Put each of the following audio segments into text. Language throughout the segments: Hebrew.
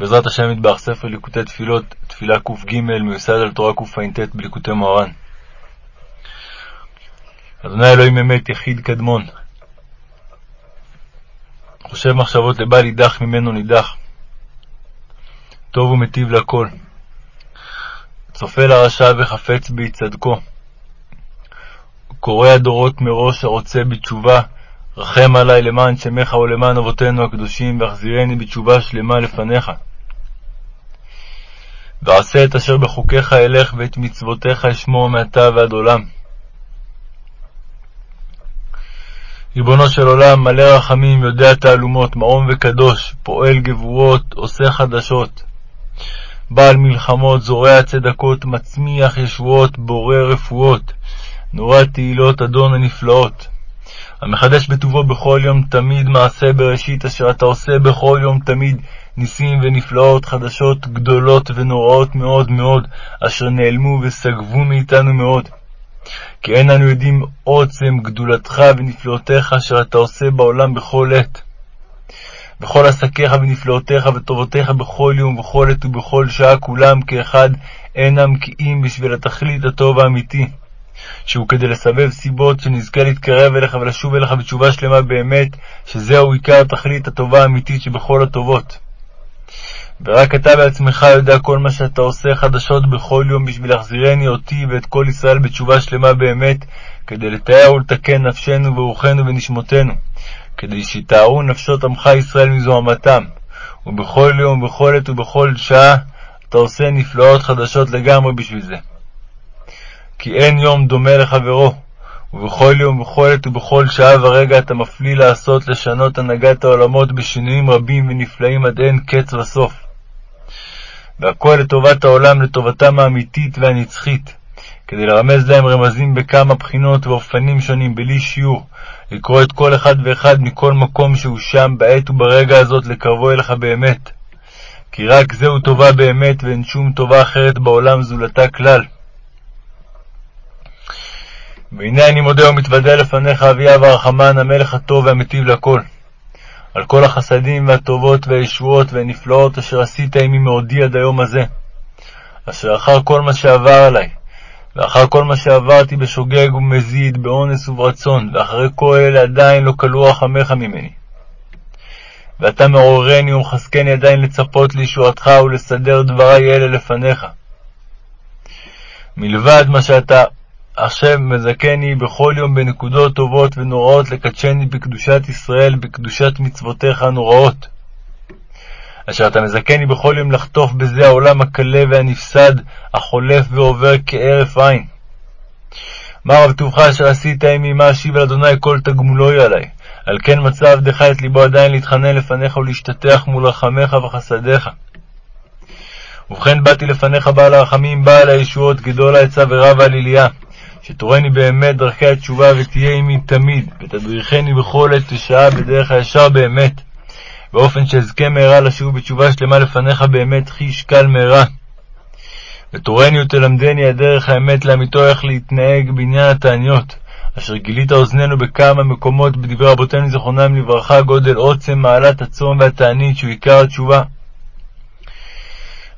בעזרת השם יתברך ספר ליקוטי תפילות, תפילה קג, מיוסד על תורה קע"ט בליקוטי מוהר"ן. אדוני אלוהים אמת יחיד קדמון. חושב מחשבות לבל יידח ממנו נידח. טוב ומטיב לכל. צופה לרשע וחפץ בי צדקו. קורא הדורות מראש הרוצה בתשובה, רחם עלי למען שמך ולמען אבותינו הקדושים, והחזירני בתשובה שלמה לפניך. ועשה את אשר בחוקיך אלך, ואת מצוותיך אשמור מעתה ועד עולם. ריבונו של עולם, מלא רחמים, יודע תעלומות, מעום וקדוש, פועל גבורות, עושה חדשות. בעל מלחמות, זורע צדקות, מצמיח ישועות, בורא רפואות, נורא תהילות, אדון הנפלאות. המחדש בטובו בכל יום תמיד מעשה בראשית, אשר אתה עושה בכל יום תמיד ניסים ונפלאות חדשות גדולות ונוראות מאוד מאוד, אשר נעלמו וסגבו מאיתנו מאוד. כי אין אנו יודעים עוצם גדולתך ונפלאותיך אשר אתה עושה בעולם בכל עת. וכל עסקיך ונפלאותיך וטובותיך בכל יום ובכל עת ובכל שעה כולם כאחד אינם כי אם בשביל התכלית הטוב האמיתי. שהוא כדי לסבב סיבות שנזכה להתקרב אליך ולשוב אליך בתשובה שלמה באמת, שזהו עיקר התכלית הטובה האמיתית שבכל הטובות. ורק אתה בעצמך יודע כל מה שאתה עושה חדשות בכל יום בשביל להחזירני אותי ואת כל ישראל בתשובה שלמה באמת, כדי לתאר ולתקן נפשנו ורוחנו ונשמותינו, כדי שיטהרו נפשות עמך ישראל מזוהמתם. ובכל יום, ובכל עת ובכל שעה אתה עושה נפלאות חדשות לגמרי בשביל זה. כי אין יום דומה לחברו, ובכל יום, ובכל עת ובכל שעה ורגע אתה מפליא לעשות לשנות הנהגת העולמות בשינויים רבים ונפלאים עד אין קץ וסוף. והכל לטובת העולם, לטובתם האמיתית והנצחית, כדי לרמז להם רמזים בכמה בחינות ואופנים שונים, בלי שיעור, לקרוא את כל אחד ואחד מכל מקום שהוא שם, בעת וברגע הזאת, לקרבו אליך באמת. כי רק זהו טובה באמת, ואין שום טובה אחרת בעולם זולתה כלל. והנה אני מודה ומתוודה לפניך, אביה והרחמן, המלך הטוב והמטיב לכל. על כל החסדים והטובות והישועות והנפלאות אשר עשית עמי מעודי עד היום הזה, אשר אחר כל מה שעבר עלי, ואחר כל מה שעברתי בשוגג ומזיד, באונס וברצון, ואחרי כל אלה עדיין לא כלו רחמך ממני. ואתה מעוררני ומחזקני עדיין לצפות לישועתך ולסדר דברי אלה לפניך. מלבד מה שאתה עכשיו מזכני בכל יום בנקודות טובות ונוראות לקדשני בקדושת ישראל, בקדושת מצוותיך הנוראות. אשר אתה מזכני בכל יום לחטוף בזה העולם הקלה והנפסד, החולף ועובר כהרף עין. מה רב טובך אשר עשית עמי, מה אשיב על אדוני כל תגמולוי עלי. על כן מצא עבדך את ליבו עדיין להתחנן לפניך ולהשתטח מול רחמך וחסדיך. ובכן באתי לפניך בעל הרחמים, בעל הישועות, גדול העצה ורב העליליה. שתורני באמת דרכי התשובה ותהיה עמי תמיד, ותדריכני בכל עת ושעה בדרך הישר באמת, באופן שאזכה מהרה לשוב בתשובה שלמה לפניך באמת, חי ישקל מהרה. ותורני ותלמדני הדרך האמת לאמיתו איך להתנהג בעניין התעניות, אשר גילית אוזנינו בכמה מקומות בדברי רבותינו זיכרונם לברכה, גודל עוצם מעלת הצום והתענית שהוא עיקר התשובה.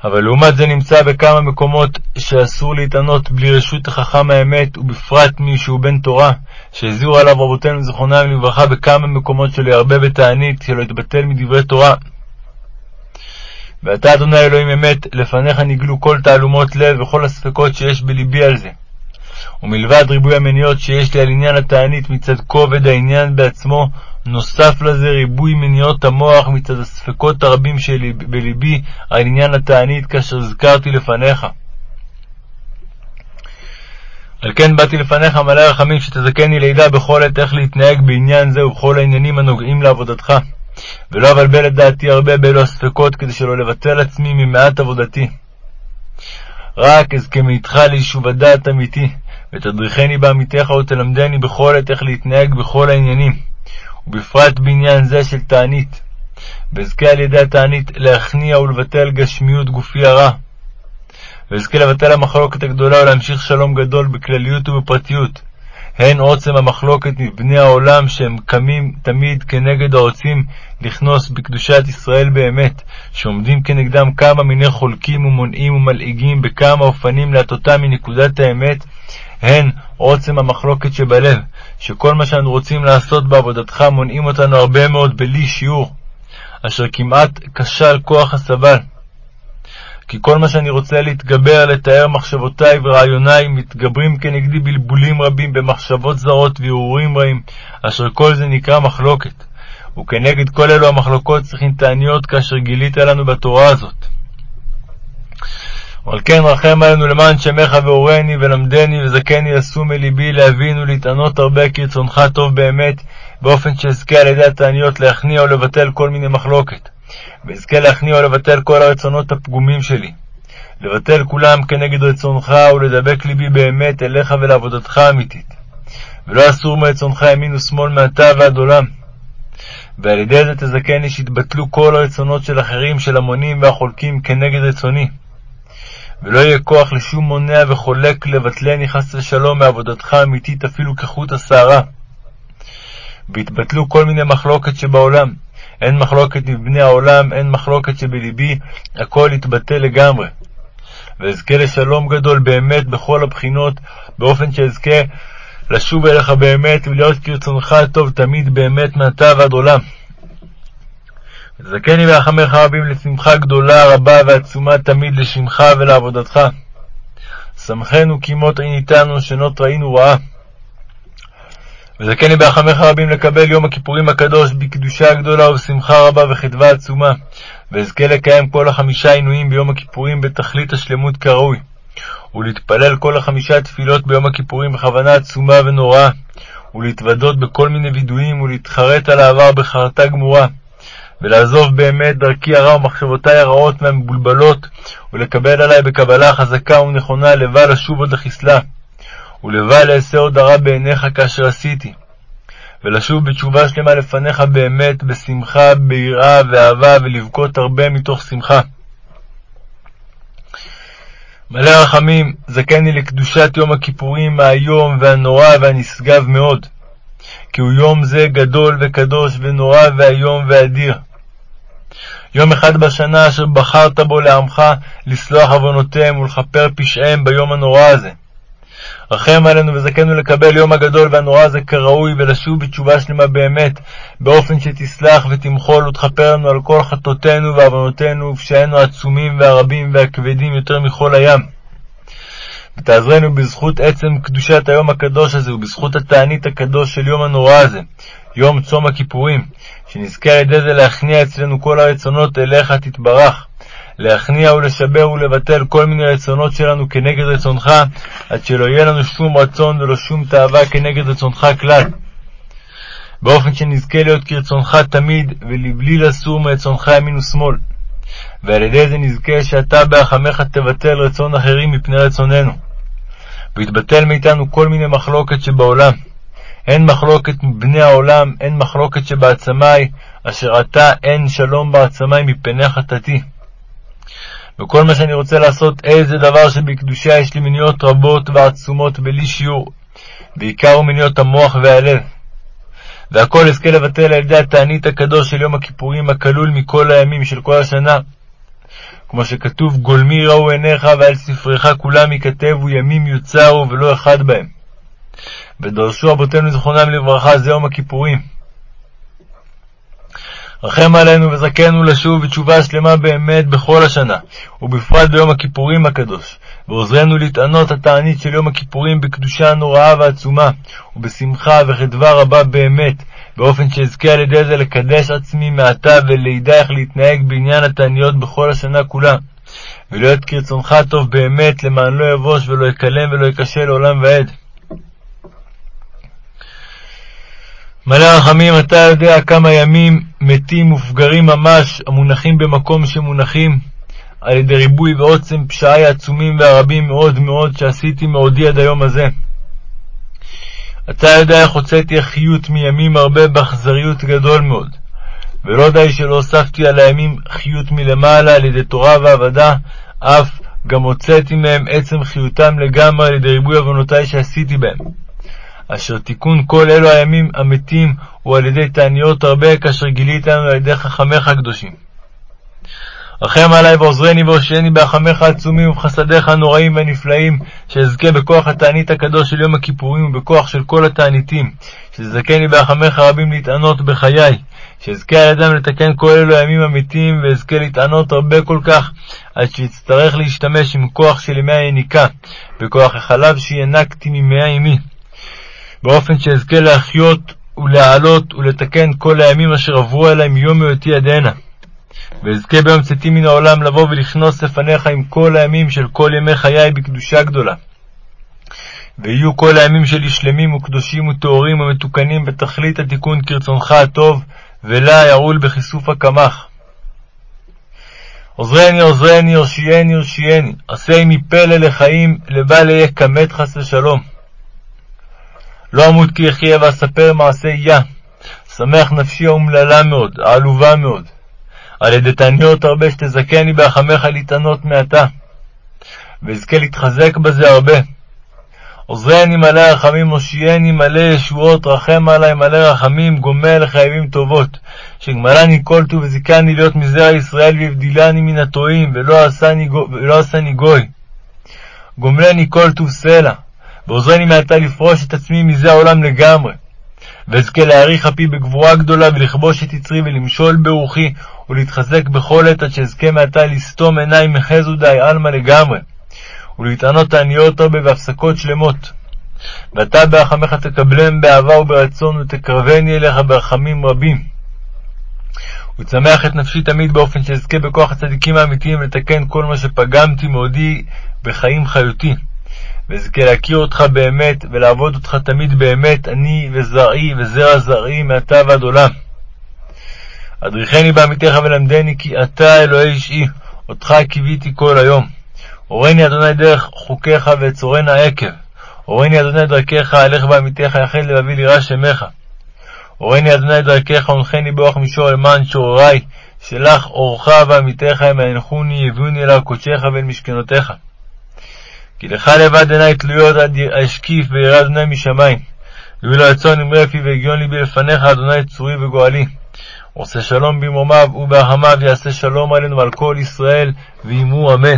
אבל לעומת זה נמצא בכמה מקומות שאסור להתענות בלי רשות החכם האמת, ובפרט מי שהוא בן תורה, שהזהירו עליו רבותינו זכרונם לברכה בכמה מקומות שלא ירבה בתענית, שלא יתבטל מדברי תורה. ואתה, אדוני אלוהים אמת, לפניך נגלו כל תעלומות לב וכל הספקות שיש בלבי על זה. ומלבד ריבוי המניות שיש לי על עניין התענית מצד כובד העניין בעצמו, נוסף לזה ריבוי מניעות המוח מצד הספקות הרבים שלי בלבי על עניין התענית כאשר הזכרתי לפניך. על כן באתי לפניך מלא רחמים שתזכני לידע בכל עת איך להתנהג בעניין זה ובכל העניינים הנוגעים לעבודתך, ולא אבלבל את דעתי הרבה באלו הספקות כדי שלא לבטל עצמי ממעט עבודתי. רק אזכה ליישוב הדעת אמיתי, ותדריכני בעמיתך ותלמדני בכל עת איך להתנהג בכל העניינים. ובפרט בעניין זה של תענית. ואזכה על ידי התענית להכניע ולבטל גשמיות גופי הרע. ואזכה לבטל המחלוקת הגדולה ולהמשיך שלום גדול בכלליות ובפרטיות. הן עוצם המחלוקת מבני העולם שהם קמים תמיד כנגד הרוצים לכנוס בקדושת ישראל באמת, שעומדים כנגדם כמה מיני חולקים ומונעים ומלעיגים בכמה אופנים להטותם מנקודת האמת, הן עוצם המחלוקת שבלב, שכל מה שאנו רוצים לעשות בעבודתך מונעים אותנו הרבה מאוד בלי שיעור, אשר כמעט כשל כוח הסבל. כי כל מה שאני רוצה להתגבר, לתאר מחשבותיי ורעיוניי, מתגברים כנגדי בלבולים רבים במחשבות זרות והרהורים רעים, אשר כל זה נקרא מחלוקת. וכנגד כל אלו המחלוקות צריכים תעניות כאשר גילית לנו בתורה הזאת. ועל כן רחם עלינו למען שמך ואורני ולמדני וזכני לשום מלבי להבין ולהתענות הרבה כרצונך טוב באמת, באופן שאזכה על ידי התעניות להכניע ולבטל כל מיני מחלוקת. ואזכה להכניע ולבטל כל הרצונות הפגומים שלי. לבטל כולם כנגד רצונך, ולדבק ליבי באמת אליך ולעבודתך האמיתית. ולא אסור מרצונך ימין ושמאל מעתה ועד עולם. ועל ידי זה תזכני שיתבטלו כל הרצונות של אחרים, של המונים והחולקים כנגד רצוני. ולא יהיה כוח לשום מונע וחולק לבטלני חס ושלום מעבודתך האמיתית אפילו כחוט השערה. והתבטלו כל מיני מחלוקת שבעולם, אין מחלוקת מבני העולם, אין מחלוקת שבלבי, הכל יתבטל לגמרי. ואזכה לשלום גדול באמת בכל הבחינות, באופן שאזכה לשוב אליך באמת ולהיות כרצונך הטוב תמיד באמת מעתה ועד עולם. וזכני ברחמך רבים לשמחה גדולה, רבה ועצומה תמיד לשמך ולעבודתך. שמחנו כי מות עיניתנו, שנות ראינו רעה. וזכני ברחמך רבים לקבל יום הכיפורים הקדוש בקדושה גדולה ובשמחה רבה וחדווה עצומה, ואזכה לקיים כל החמישה עינויים ביום הכיפורים בתכלית השלמות כראוי, ולהתפלל כל החמישה תפילות ביום הכיפורים בכוונה עצומה ונוראה, ולהתוודות בכל מיני וידויים, ולהתחרט על העבר בחרטה גמורה, ולעזוב באמת דרכי הרע ומחשבותי הרעות והמבולבלות, ולקבל עלי בקבלה חזקה ונכונה לבל לשוב עוד לחסלה. ולבל אעשה עוד הרע בעיניך כאשר עשיתי, ולשוב בתשובה שלמה לפניך באמת, בשמחה, ביראה ואהבה, ולבכות הרבה מתוך שמחה. מלא רחמים, זכני לקדושת יום הכיפורים האיום והנורא והנשגב מאוד, כי הוא יום זה גדול וקדוש ונורא ואיום ואדיר. יום אחד בשנה אשר בחרת בו לעמך לסלוח עוונותיהם ולכפר פשעיהם ביום הנורא הזה. רחם עלינו וזכנו לקבל יום הגדול והנורא הזה כראוי, ולשוב בתשובה שלמה באמת, באופן שתסלח ותמחול ותכפר לנו על כל חטאותינו ועוונותינו ופשעינו העצומים והרבים והכבדים יותר מכל הים. ותעזרנו בזכות עצם קדושת היום הקדוש הזה, ובזכות התענית הקדוש של יום הנורא הזה, יום צום הכיפורים, שנזכה על ידי זה להכניע אצלנו כל הרצונות אליך תתברך. להכניע ולשבר ולבטל כל מיני רצונות שלנו כנגד רצונך, עד שלא יהיה לנו שום רצון ולא שום תאווה כנגד רצונך כלל. באופן שנזכה להיות כרצונך תמיד, ולבלי לסור מרצונך ימין ושמאל. ועל ידי זה נזכה שאתה בהחמך תבטל רצון אחרים מפני רצוננו. ויתבטל מאיתנו כל מיני מחלוקת שבעולם. אין מחלוקת מבני העולם, אין מחלוקת שבעצמי, אשר אתה אין שלום בעצמי מפני חטאתי. וכל מה שאני רוצה לעשות, איזה דבר שבקדושה יש לי מניעות רבות ועצומות בלי שיעור, בעיקר מניעות המוח והלב. והכל אזכה לבטל על ידי התענית הקדוש של יום הכיפורים הכלול מכל הימים של כל השנה. כמו שכתוב, גולמי ראו עיניך ועל ספרך כולם ייכתבו ימים יוצרו ולא אחד בהם. ודרשו אבותינו זכרונם לברכה זה יום הכיפורים. רחם עלינו וזכנו לשוב בתשובה שלמה באמת בכל השנה, ובפרט ביום הכיפורים הקדוש, ועוזרנו להתענות התענית של יום הכיפורים בקדושה נוראה ועצומה, ובשמחה וחדווה רבה באמת, באופן שאזכה על ידי זה לקדש עצמי מעתה ולידע איך להתנהג בעניין התעניות בכל השנה כולה, ולהיות כרצונך טוב באמת, למען לא יבוש ולא יקלם ולא יקשה לעולם ועד. מלא רחמים, אתה יודע כמה ימים מתים ופגרים ממש המונחים במקום שמונחים על ידי ריבוי ועוצם פשעי העצומים והרבים מאוד מאוד שעשיתי מעודי עד היום הזה. אתה יודע איך הוצאתי החיות מימים הרבה באכזריות גדול מאוד, ולא די שלא הוספתי על הימים חיות מלמעלה על ידי תורה ועבודה, אף גם הוצאתי מהם עצם חיותם לגמרי על ידי ריבוי עוונותי שעשיתי בהם. אשר תיקון כל אלו הימים המתים הוא על ידי תעניות הרבה, כאשר גילית לנו על ידי חכמיך הקדושים. רחם עלי ועוזרני והושיעני ברחמיך העצומים ובחסדיך הנוראים והנפלאים, שאזכה בכוח התענית הקדוש של יום הכיפורים ובכוח של כל התעניתים, שתזכני ברחמיך רבים להתענות בחיי, שאזכה על ידם לתקן כל אלו הימים אמיתיים, ואזכה להתענות הרבה כל כך, עד שאצטרך להשתמש עם כוח של ימי היניקה, בכוח החלב שינקתי ממי אמי, באופן שאזכה להחיות ולהעלות ולתקן כל הימים אשר עברו עלי מיום היותי עד הנה. ואזכה ביום צאתי מן העולם לבוא ולכנוס לפניך עם כל הימים של כל ימי חיי בקדושה גדולה. ויהיו כל הימים שלי שלמים וקדושים וטהורים ומתוקנים בתכלית התיקון כרצונך הטוב, ולה יעול בכיסוף הקמח. עוזרני, עוזרני, הושיעני, הושיעני, עשה עמי פלא לחיים, לבל אהיה כמת חס ושלום. לא אמות כי אחיה ואספר מעשה יה. שמח נפשי האומללה מאוד, העלובה מאוד. על ידי תעניות הרבה שתזכני ברחמך להתענות מעתה, ואזכה להתחזק בזה הרבה. עוזרני מלא רחמים, הושיעני מלא ישועות, רחם עלי מלא רחמים, גומל לחייבים טובות, שגמלני כל טוב וזיכני להיות מזרע ישראל, והבדילני מן הטועים, ולא עשני, ולא עשני גוי. גומלני כל טוב סלע, ועוזרני מעתה לפרוש את עצמי מזה העולם לגמרי. ואזכה להאריך אפי בגבורה גדולה, ולכבוש את יצרי, ולמשול ברוחי, ולהתחזק בכל עת, עד שאזכה מעתה לסתום עיניי מחזו די עלמא לגמרי. ולהתענות תעניות הרבה והפסקות שלמות. ואתה ברחמך תקבלם באהבה וברצון, ותקרבני אליך ברחמים רבים. ותשמח את נפשי תמיד באופן שאזכה בכוח הצדיקים האמיתיים לתקן כל מה שפגמתי מעודי בחיים חיותי. ואזכה להכיר אותך באמת, ולעבוד אותך תמיד באמת, אני וזרעי וזרע זרעי מעתה ועד עולם. אדריכני בעמיתך ולמדני כי אתה אלוהי אישי, אותך קיוויתי כל היום. הורני אדוני דרך חוקיך ואצורנה עקב. הורני אדוני דרכך, אלך בעמיתך, יחד לבבי לירא שמך. הורני אדוני דרכך, הונחני באורח מישור למען שוררי, שלך אורך ועמיתך, הם ינחוני, יביאוני אל קודשך ואל משכנותיך. כי לך לבד עיני תלויות עד אשקיף וירא אדוני משמיים. יהיו לו רצון אמרי פי והגיון ליבי לפניך, אדוני צורי וגואלי. עושה שלום במרומיו ובהחמיו, יעשה שלום עלינו ועל כל ישראל, ואימו אמן.